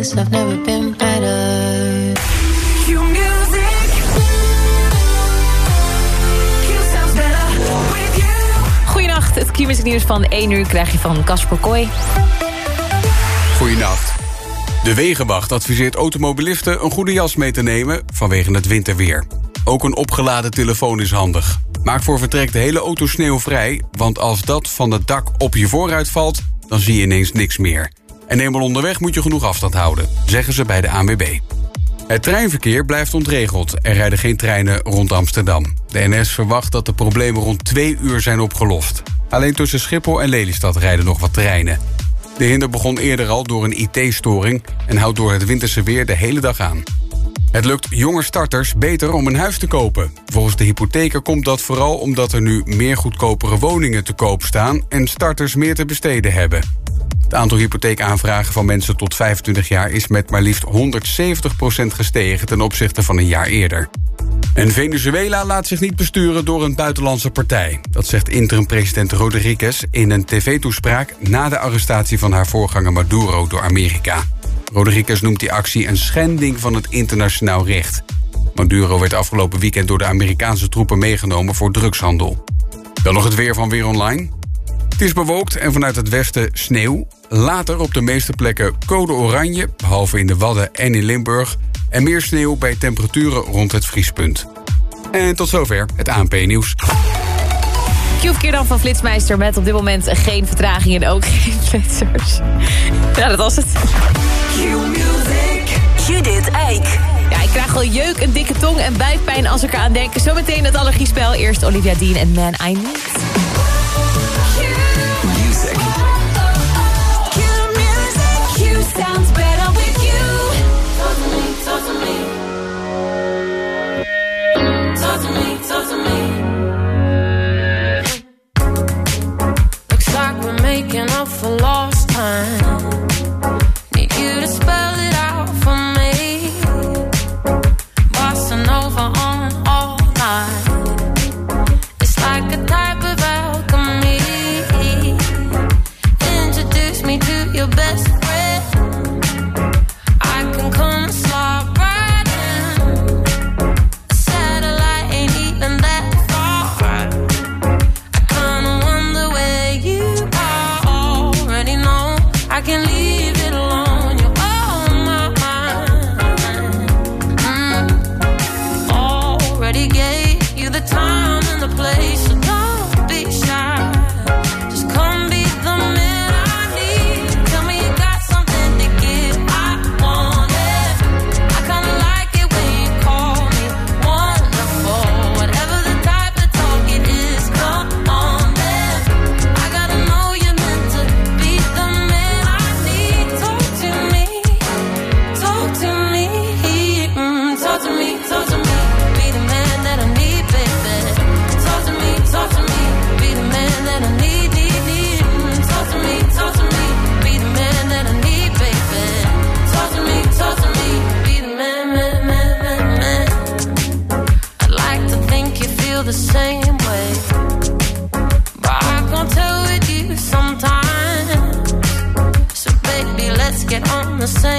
this, I've never been better. Q-music. Q sounds better with you. Goedenacht, het Q-music nieuws van 1 uur krijg je van Casper Kooi. Goedenacht. De Wegenwacht adviseert automobilisten een goede jas mee te nemen vanwege het winterweer. Ook een opgeladen telefoon is handig. Maak voor vertrek de hele auto sneeuwvrij, want als dat van het dak op je vooruit valt, dan zie je ineens niks meer. En eenmaal onderweg moet je genoeg afstand houden, zeggen ze bij de ANWB. Het treinverkeer blijft ontregeld. Er rijden geen treinen rond Amsterdam. De NS verwacht dat de problemen rond twee uur zijn opgelost. Alleen tussen Schiphol en Lelystad rijden nog wat treinen. De hinder begon eerder al door een IT-storing... en houdt door het winterse weer de hele dag aan. Het lukt jonge starters beter om een huis te kopen. Volgens de hypotheker komt dat vooral omdat er nu meer goedkopere woningen te koop staan... en starters meer te besteden hebben. Het aantal hypotheekaanvragen van mensen tot 25 jaar... is met maar liefst 170% gestegen ten opzichte van een jaar eerder. En Venezuela laat zich niet besturen door een buitenlandse partij. Dat zegt interim-president Rodriguez in een tv-toespraak... na de arrestatie van haar voorganger Maduro door Amerika. Rodriguez noemt die actie een schending van het internationaal recht. Maduro werd afgelopen weekend door de Amerikaanse troepen meegenomen voor drugshandel. Dan nog het weer van Weer Online. Het is bewolkt en vanuit het westen sneeuw. Later op de meeste plekken code oranje, behalve in de Wadden en in Limburg. En meer sneeuw bij temperaturen rond het vriespunt. En tot zover het ANP-nieuws. Q-verkeer dan van Flitsmeister met op dit moment geen vertraging en ook geen flitsers. Ja, dat was het. Q-music. Judith Eik. Ja, ik krijg al jeuk, een dikke tong en buikpijn als ik eraan denk. Zometeen het allergiespel. Eerst Olivia Dean en Man I Need. Sounds better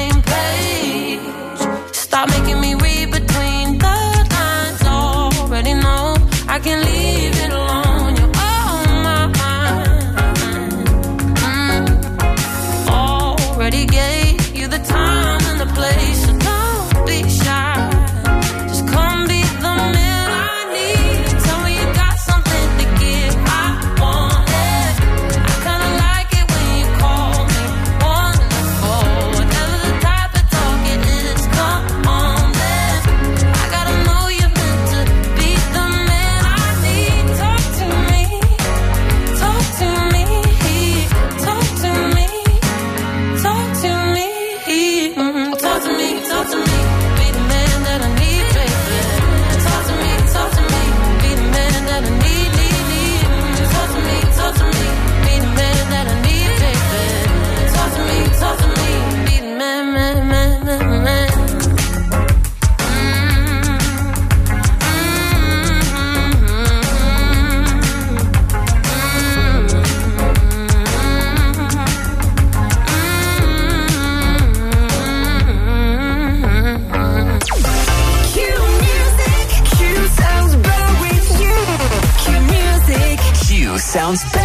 same page. Stop making me read sounds better.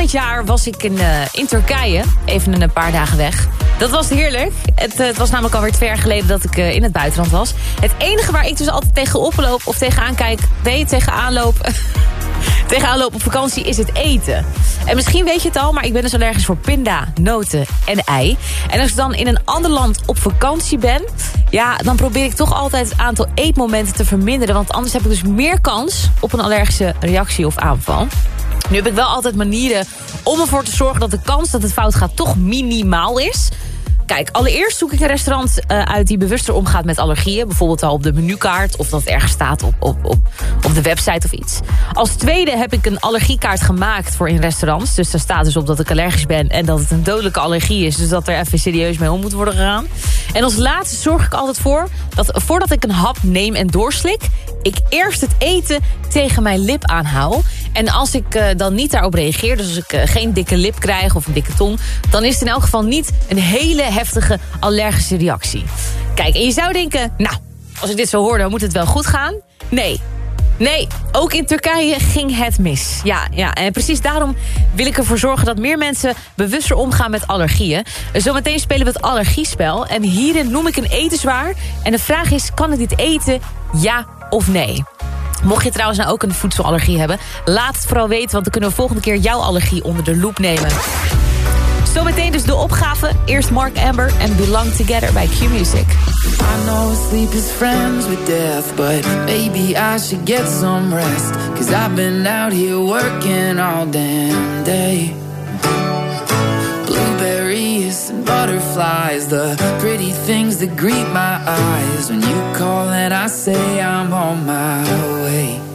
Het jaar was ik in, eh, in Turkije. Even een paar dagen weg. Dat was heerlijk. Het, eh, het was namelijk alweer twee jaar geleden dat ik eh, in het buitenland was. Het enige waar ik dus altijd tegenop loop of tegenaan kijk... nee, tegenaan loop... tegenaan loop op vakantie is het eten. En misschien weet je het al, maar ik ben dus allergisch voor pinda, noten en ei. En als ik dan in een ander land op vakantie ben... ja, dan probeer ik toch altijd het aantal eetmomenten te verminderen... want anders heb ik dus meer kans op een allergische reactie of aanval. Nu heb ik wel altijd manieren om ervoor te zorgen dat de kans dat het fout gaat toch minimaal is. Kijk, allereerst zoek ik een restaurant eh, uit die bewuster omgaat met allergieën. Bijvoorbeeld al op de menukaart of dat ergens staat op, op, op, op de website of iets. Als tweede heb ik een allergiekaart gemaakt voor in restaurants. Dus daar staat dus op dat ik allergisch ben en dat het een dodelijke allergie is. Dus dat er even serieus mee om moet worden gegaan. En als laatste zorg ik altijd voor dat voordat ik een hap neem en doorslik... ik eerst het eten tegen mijn lip aanhoud. En als ik eh, dan niet daarop reageer, dus als ik eh, geen dikke lip krijg of een dikke tong... dan is het in elk geval niet een hele heftige allergische reactie. Kijk, en je zou denken, nou, als ik dit zo hoor, moet het wel goed gaan. Nee, Nee, ook in Turkije ging het mis. Ja, ja, en precies daarom wil ik ervoor zorgen dat meer mensen bewuster omgaan met allergieën. Zometeen spelen we het allergiespel. En hierin noem ik een etenswaar. En de vraag is, kan ik dit eten? Ja of nee? Mocht je trouwens nou ook een voedselallergie hebben... laat het vooral weten, want dan kunnen we volgende keer jouw allergie onder de loep nemen. Zometeen dus de opgave. Eerst Mark Amber en Belong Together bij Q-Music. I know sleep is friends with death, but maybe I should get some rest. Cause I've been out here working all damn day. Blueberries and butterflies, the pretty things that greet my eyes. When you call and I say I'm on my way.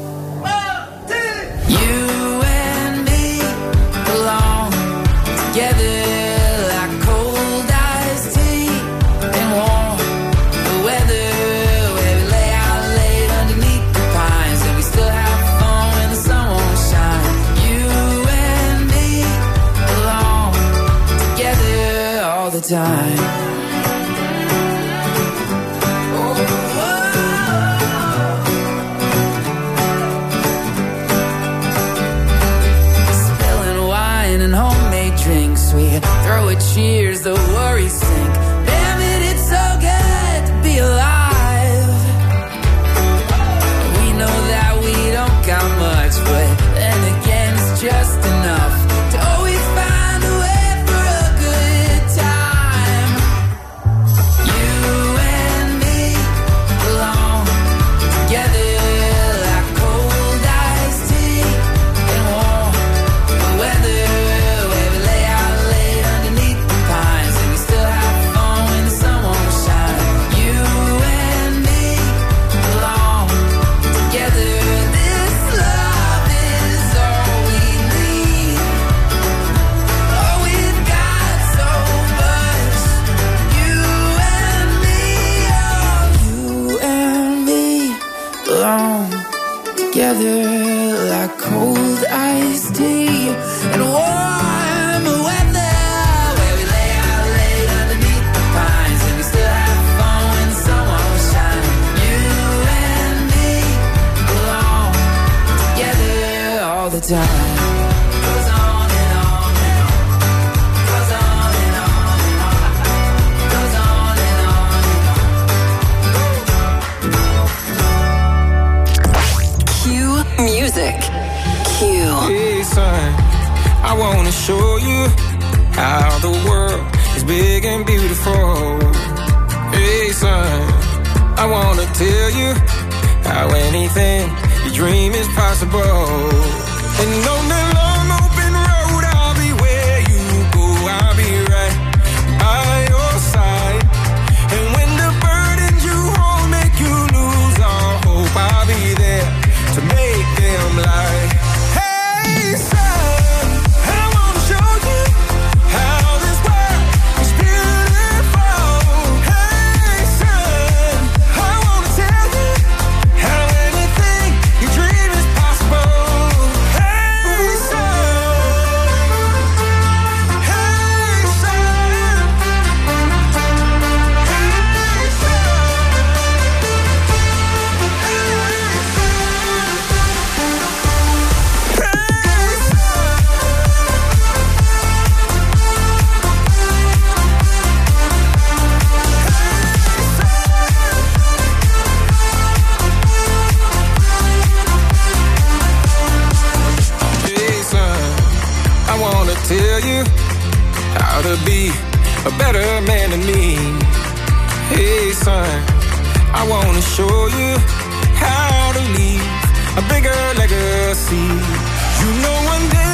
time a better man than me. Hey, son, I wanna show you how to leave a bigger legacy. You know, one day.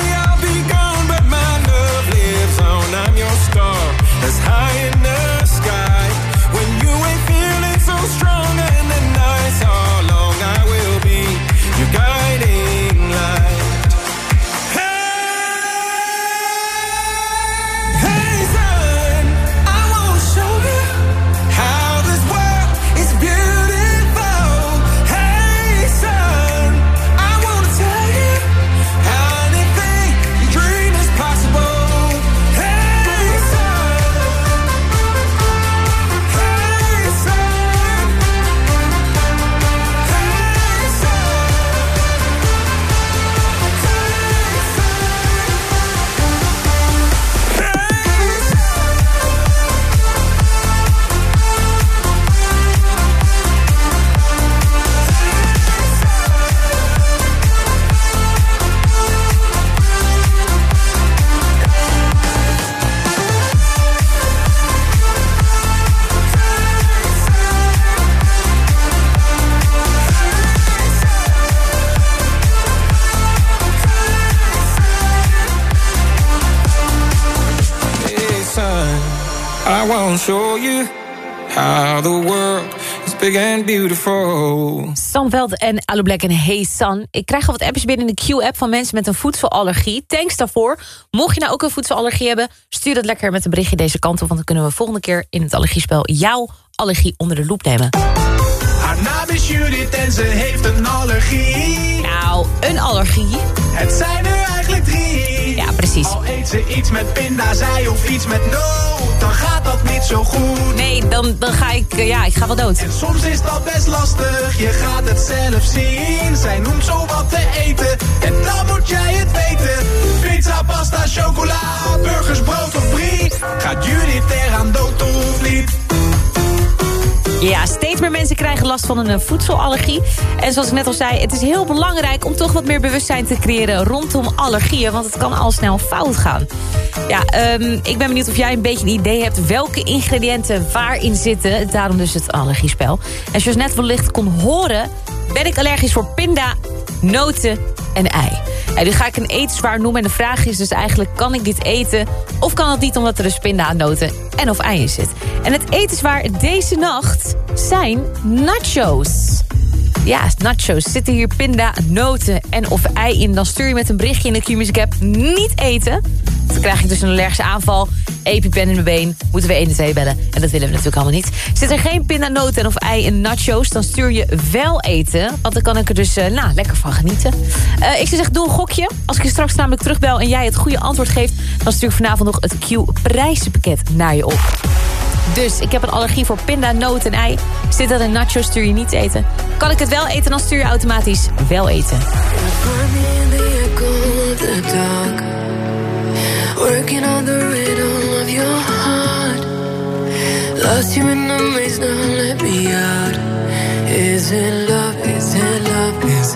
big and beautiful. Samveld en Alu Black en Hey San. Ik krijg al wat appjes binnen de Q-app van mensen met een voedselallergie. Thanks daarvoor. Mocht je nou ook een voedselallergie hebben... stuur dat lekker met een berichtje deze kant op... want dan kunnen we volgende keer in het allergiespel... jouw allergie onder de loep nemen. Haar naam is Judith en ze heeft een allergie. Nou, een allergie. Het zijn er eigenlijk drie. Ja, precies. Al eet ze iets met pindazij of iets met noot, dan gaat dat niet zo goed. Nee, dan, dan ga ik, eh, ja, ik ga wel dood. En soms is dat best lastig, je gaat het zelf zien. Zij noemt zo wat te eten, en dan moet jij het weten. Pizza, pasta, chocola, burgers, brood of brie. Gaat Judith eraan dood of niet? Ja, steeds meer mensen krijgen last van een eh, voedselallergie. En zoals ik net al zei, het is heel belangrijk om toch wat meer bewustzijn te creëren rondom allergieën. Want het kan al snel fout gaan. Ja, ehm, ik ben benieuwd of jij een beetje een idee hebt welke ingrediënten waarin zitten. Daarom dus het allergiespel. En zoals net wellicht kon horen, ben ik allergisch voor pinda, noten en ei. En nu ga ik een etenswaar noemen en de vraag is dus eigenlijk... kan ik dit eten of kan het niet omdat er dus pinda, noten en of ei in zit? En het etenswaar deze nacht zijn nachos. Ja, nachos. Zitten hier pinda, noten en of ei in... dan stuur je met een berichtje in de Q-Music app niet eten. Dan krijg ik dus een allergische aanval, epipen in mijn been... moeten we 1 bellen. En dat willen we natuurlijk allemaal niet. Zit er geen pinda, noten en of ei in nachos... dan stuur je wel eten. Want dan kan ik er dus eh, nou, lekker van genieten. Eh, ik zou zeggen, doe een gokje. Als ik je straks namelijk terugbel en jij het goede antwoord geeft... dan stuur ik vanavond nog het Q-prijzenpakket naar je op. Dus ik heb een allergie voor pinda, noot en ei. Zit dat in nachos, stuur je niet eten. Kan ik het wel eten, dan stuur je automatisch wel eten. Is love? Is love? Is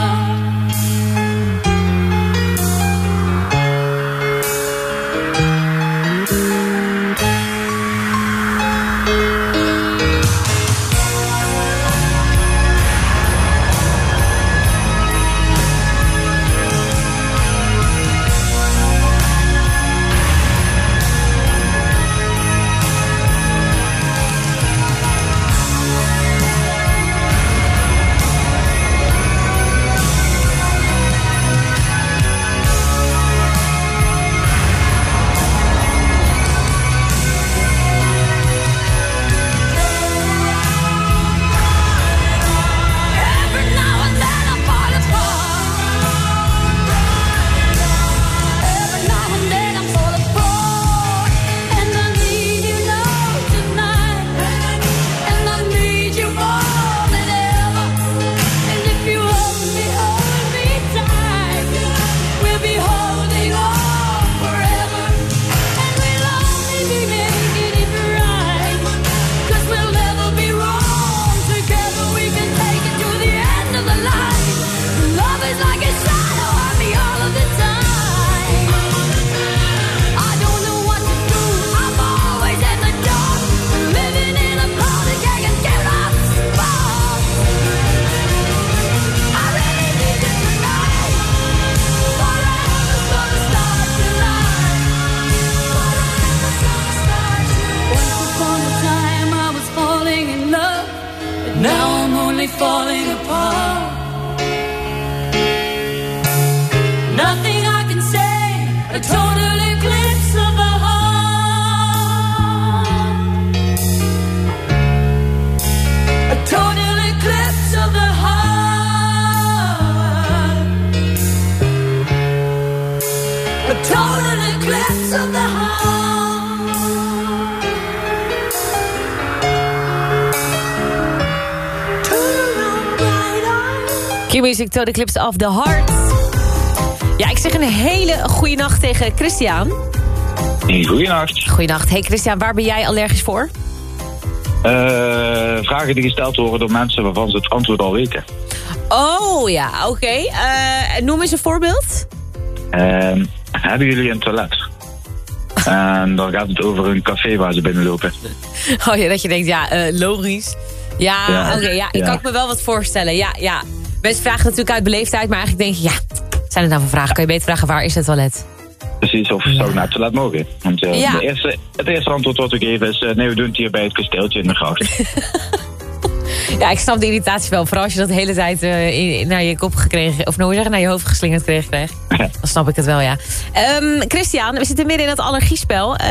Q-Music to the Clips of the Heart. Ja, ik zeg een hele goede nacht tegen Christian. Goedenacht. Goeienacht. Hey Christian, waar ben jij allergisch voor? Eh, vragen die gesteld worden door mensen waarvan ze het antwoord al weten. Oh ja, oké. Eh, noem eens een voorbeeld. Ehm, hebben jullie een toilet? en dan gaat het over een café waar ze binnenlopen. Oh ja, dat je denkt, ja, eh, logisch. Ja, Ja, oké, ja, ik ja. kan me wel wat voorstellen. Ja, ja. Mensen vragen natuurlijk uit beleefdheid, maar eigenlijk denk je, ja, zijn het nou voor vragen? Kan je beter vragen, waar is het toilet? Precies, of zou ik naar het toilet mogen? Want eh, Ja. de eerste, het eerste antwoord wat we geven is... eh, nee, we doen het hier bij het kasteeltje in de gracht. Ja, ik snap de irritatie wel. Vooral als je dat de hele tijd eh, naar je kop gekregen... of nou, hoe zeg je, naar je hoofd geslingerd kreeg. kreeg. Dan snap ik het wel, ja. Ehm, Christian, we zitten midden in het allergiespel. Eh,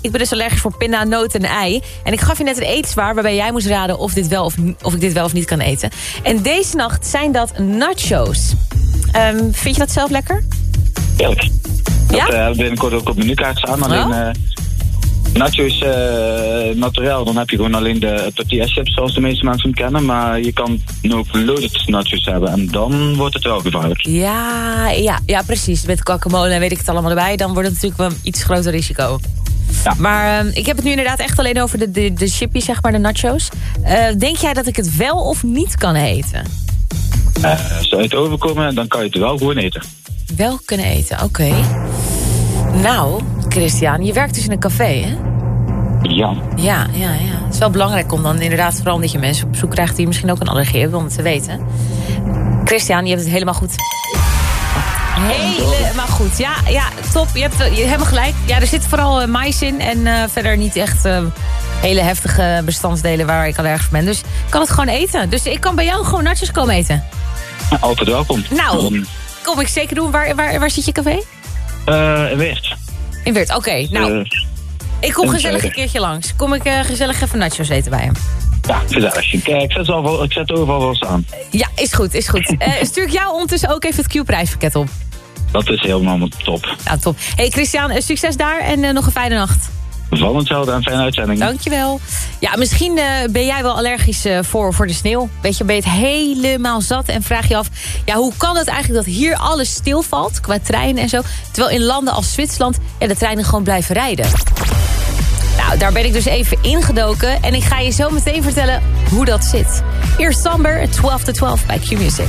ik ben dus allergisch voor pinda, noot en ei. En ik gaf je net een etenswaar waarbij jij moest raden... of, dit wel of, of ik dit wel of niet kan eten. En deze nacht zijn dat nachos. Ehm, vind je dat zelf lekker? Eerlijk. Ja? Dat uh, binnenkort ook op menukaart staan. Alleen Oh. Nachos eh naturel, dan heb je gewoon alleen de tortilla chips zoals de meeste mensen hem kennen. Maar je kan ook loaded nachos hebben en dan wordt het wel gevaarlijk. Ja, ja, ja precies. Met guacamole en weet ik het allemaal erbij. Dan wordt het natuurlijk wel een iets groter risico. Ja. Maar ehm, ik heb het nu inderdaad echt alleen over de, de, de chippies, zeg maar, de nachos. Eh, denk jij dat ik het wel of niet kan eten? Eh zou je het overkomen, dan kan je het wel gewoon eten. Wel kunnen eten, oké. Nou, Christian, je werkt dus in een café, hè? Ja. Ja, ja, ja. Het is wel belangrijk om dan inderdaad, vooral omdat je mensen op zoek krijgt... die misschien ook een allergie hebben, om het te weten. Christian, je hebt het helemaal goed. Helemaal goed. Ja, ja top. Je hebt, je hebt helemaal gelijk. Ja, er zit vooral eh, mais in en eh, verder niet echt eh, hele heftige bestandsdelen waar ik allergisch voor ben. Dus ik kan het gewoon eten. Dus ik kan bij jou gewoon nachos komen eten. Altijd welkom. Nou, kom ik zeker doen. Waar, waar, waar zit je café? eh, in Weert. In Weert, oké. nou, Eh, ik kom gezellig een Zuiden. keertje langs. Kom ik eh, gezellig even nachos eten bij hem. ja, gezellig. Kijk, ik zet, wel- ik zet overal wel staan. Ja, is goed, is goed. Eh, stuur ik jou ondertussen ook even het Q-prijspakket op. Dat is helemaal top. Nou, top. hey Christian, eh, succes daar en eh, nog een fijne nacht. Van hetzelfde en fijne uitzending. Dankjewel. Ja, misschien eh, ben jij wel allergisch eh, voor, voor de sneeuw. Weet je, ben je het helemaal zat en vraag je af... ja, hoe kan het eigenlijk dat hier alles stilvalt qua treinen en zo... terwijl in landen als Zwitserland ja, de treinen gewoon blijven rijden. Nou, daar ben ik dus even ingedoken... en ik ga je zo meteen vertellen hoe dat zit. Eerst Samber, 12 to 12 bij Q-Music.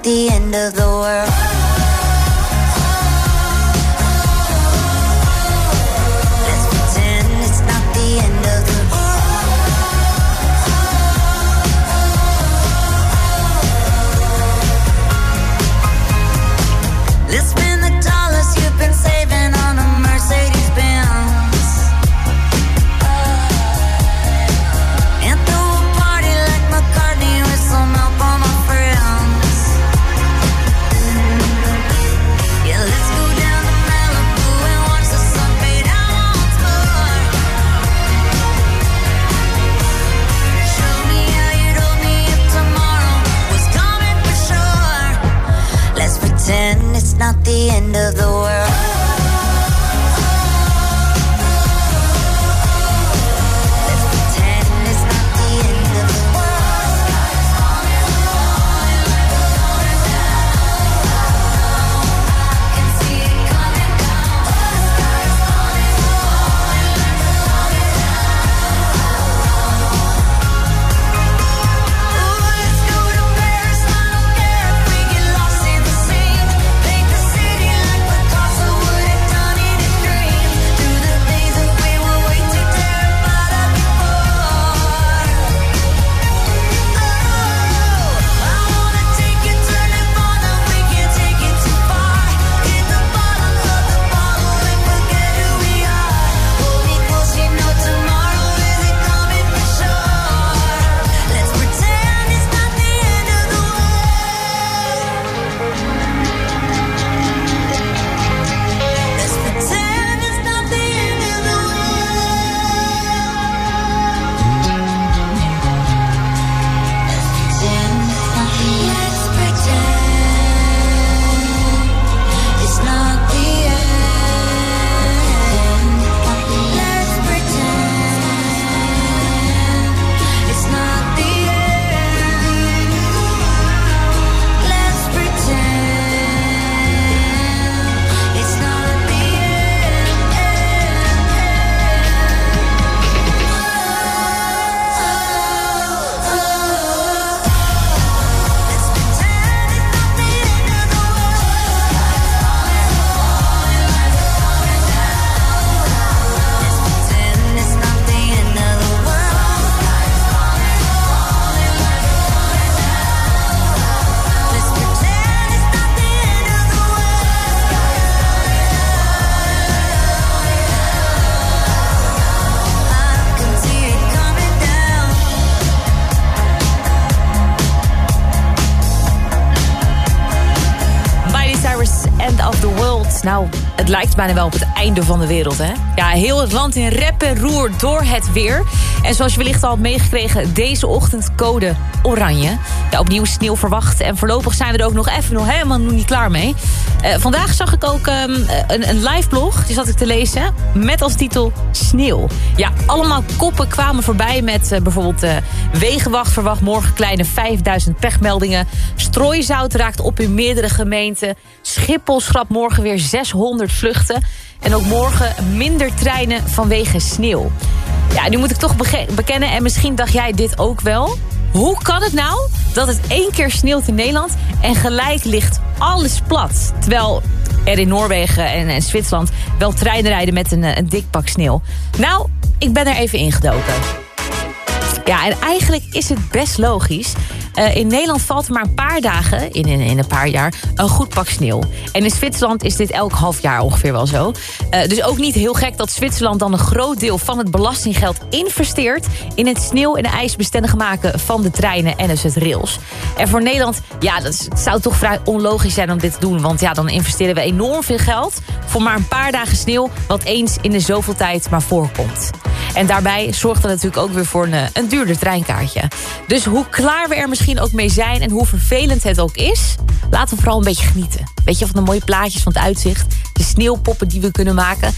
ti Nou, het bijna wel op het einde van de wereld, hè? Ja, heel het land in rep en roer door het weer. En zoals je wellicht al had meegekregen, deze ochtend code oranje. Ja, opnieuw sneeuw verwacht. En voorlopig zijn we er ook nog even nog helemaal niet klaar mee. Eh, vandaag zag ik ook ehm, een, een live blog, die zat ik te lezen, met als titel Sneeuw. Ja, allemaal koppen kwamen voorbij met eh, bijvoorbeeld eh, Wegenwacht verwacht morgen kleine 5000 pechmeldingen. Strooizout raakt op in meerdere gemeenten. Schiphol schrapt morgen weer 600 vluchten. En ook morgen minder treinen vanwege sneeuw. Ja, nu moet ik toch bekennen, en misschien dacht jij dit ook wel... Hoe kan het nou dat het één keer sneeuwt in Nederland... en gelijk ligt alles plat? Terwijl er in Noorwegen en, en Zwitserland wel treinen rijden met een, eh, een dik pak sneeuw. Nou, ik ben er even ingedoken. Ja, en eigenlijk is het best logisch. Eh, in Nederland valt er maar een paar dagen, in, in, een paar jaar, een goed pak sneeuw. En in Zwitserland is dit elk half jaar ongeveer wel zo. Eh, dus ook niet heel gek dat Zwitserland dan een groot deel van het belastinggeld investeert... in het sneeuw- en ijsbestendig maken van de treinen en dus het rails. En voor Nederland, ja, dat zou toch vrij onlogisch zijn om dit te doen. Want ja, dan investeren we enorm veel geld voor maar een paar dagen sneeuw... wat eens in de zoveel tijd maar voorkomt. En daarbij zorgt dat natuurlijk ook weer voor een, eh, een duurder treinkaartje. Dus hoe klaar we er misschien ook mee zijn en hoe vervelend het ook is... laten we vooral een beetje genieten. Weet je, van de mooie plaatjes van het uitzicht. De sneeuwpoppen die we kunnen maken.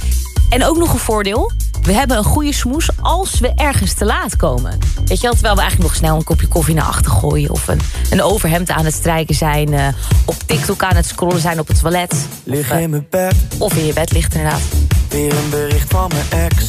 En ook nog een voordeel. We hebben een goede smoes als we ergens te laat komen. Weet je wel, terwijl we eigenlijk nog snel een kopje koffie naar achter gooien... of een, een overhemd aan het strijken zijn... eh, op TikTok aan het scrollen zijn op het toilet. Lig Of, eh, in mijn bed, of in je bed ligt inderdaad. weer een bericht van mijn ex.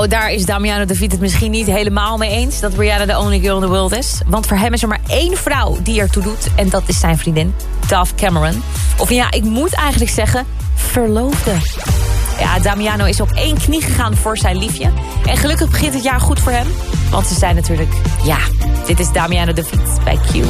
Nou, daar is Damiano de Viet het misschien niet helemaal mee eens... dat Rihanna de only girl in the world is. Want voor hem is er maar één vrouw die ertoe doet... en dat is zijn vriendin, Dove Cameron. Of ja, ik moet eigenlijk zeggen, verloofde. Ja, Damiano is op één knie gegaan voor zijn liefje. En gelukkig begint het jaar goed voor hem. Want ze zijn natuurlijk, ja, dit is Damiano de Viet Q. You.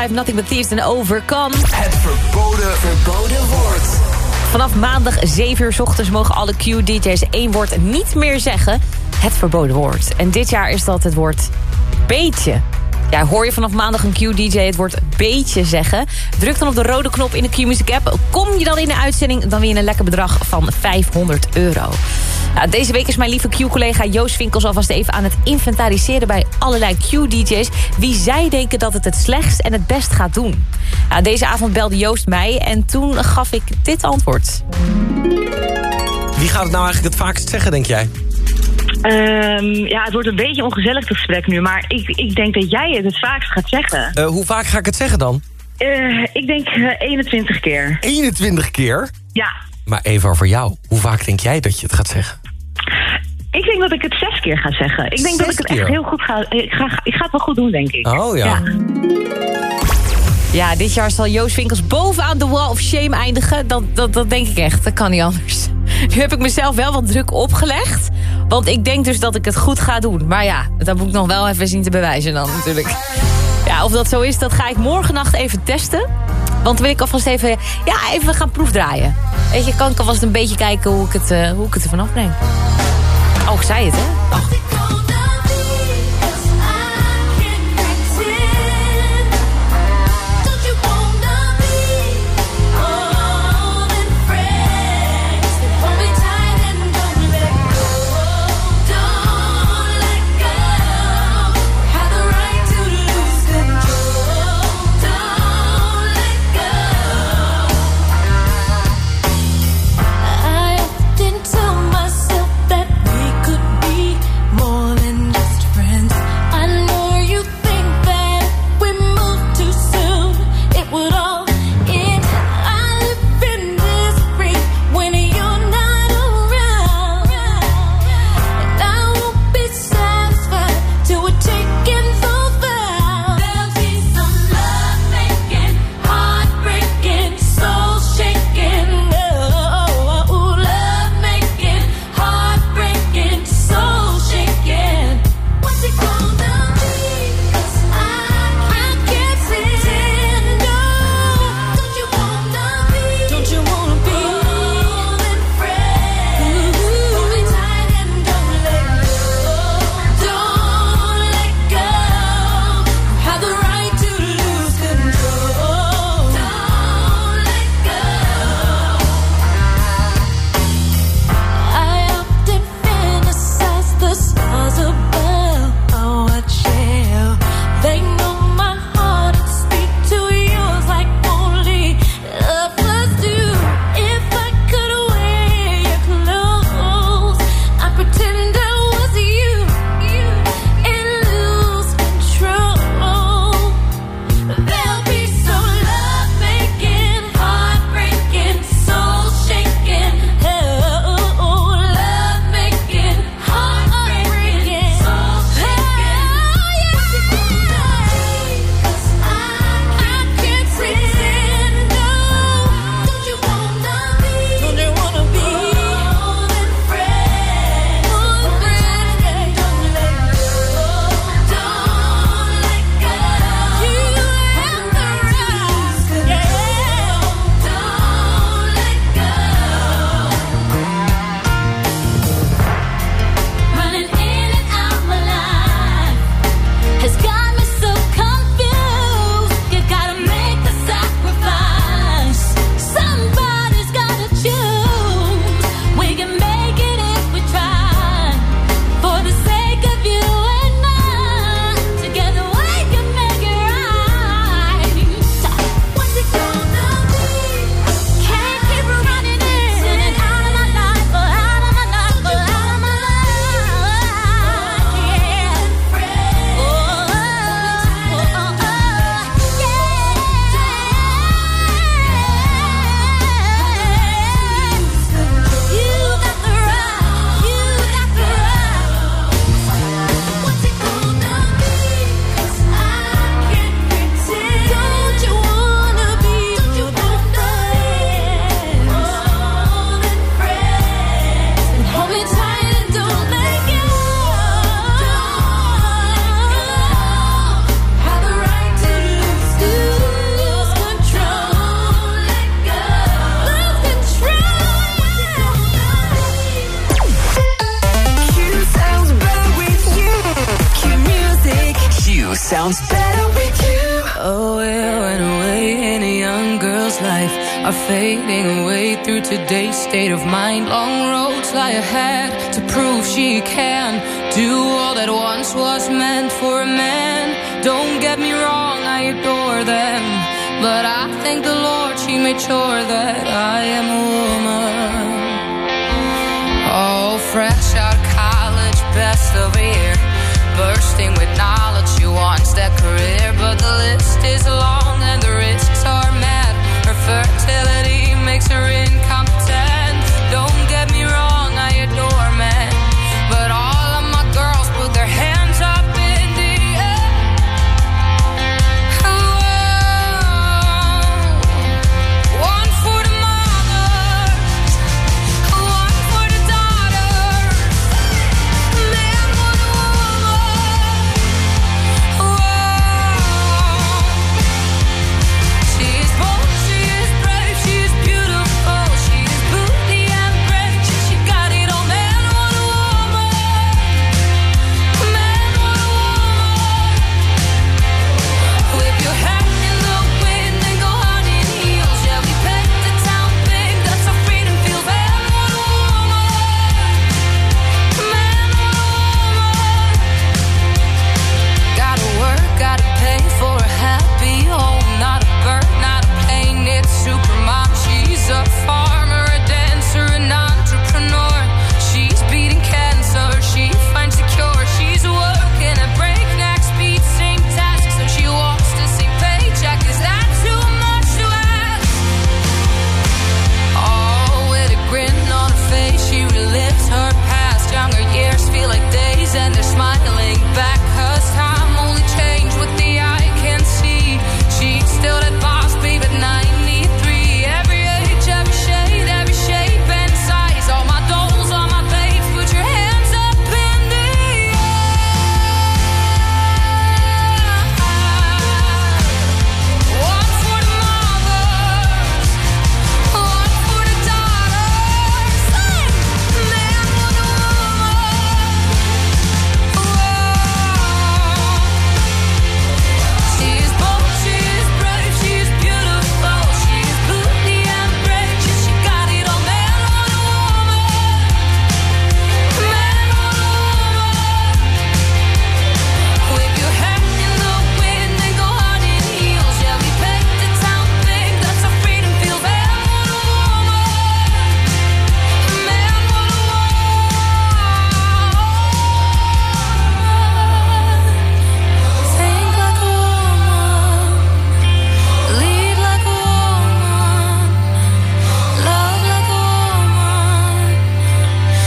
Schrijft Nothing But Thieves en Overcome. Het verboden, verboden woord. Vanaf maandag 7 uur 's ochtends mogen alle Q-DJ's één woord niet meer zeggen. Het verboden woord. En dit jaar is dat het woord beetje. Ja, hoor je vanaf maandag een Q-DJ het woord beetje zeggen? Druk dan op de rode knop in de Q-Music app. Kom je dan in de uitzending, dan win je een lekker bedrag van 500 euro. Nou, deze week is mijn lieve Q-collega Joost Winkels alvast even aan het inventariseren bij allerlei Q-DJ's. Wie zij denken dat het het slechtst en het best gaat doen. Nou, deze avond belde Joost mij en toen gaf ik dit antwoord. Wie gaat het nou eigenlijk het vaakst zeggen, denk jij? Ehm, ja, het wordt een beetje ongezellig dit gesprek nu, maar ik, ik denk dat jij het het vaakst gaat zeggen. Eh, hoe vaak ga ik het zeggen dan? Eh, ik denk eh, 21 keer. 21 keer? Ja. Maar even over jou. Hoe vaak denk jij dat je het gaat zeggen? Ik denk dat ik het zes keer ga zeggen. Ik denk dat ik het keer? echt heel goed ga... Ik ga, ik ga het wel goed doen, denk ik. Oh ja. Ja, dit jaar zal Joost Winkels bovenaan de wall of shame eindigen. Dat, dat, dat denk ik echt. Dat kan niet anders. Nu heb ik mezelf wel wat druk opgelegd. Want ik denk dus dat ik het goed ga doen. Maar ja, dat moet ik nog wel even zien te bewijzen dan natuurlijk. Ja, of dat zo is, dat ga ik morgennacht even testen. Want wil ik alvast even, ja, even gaan proefdraaien. Weet je, kan ik alvast een beetje kijken hoe ik het, eh, hoe ik het er vanaf breng. Oh, ik zei het, hè?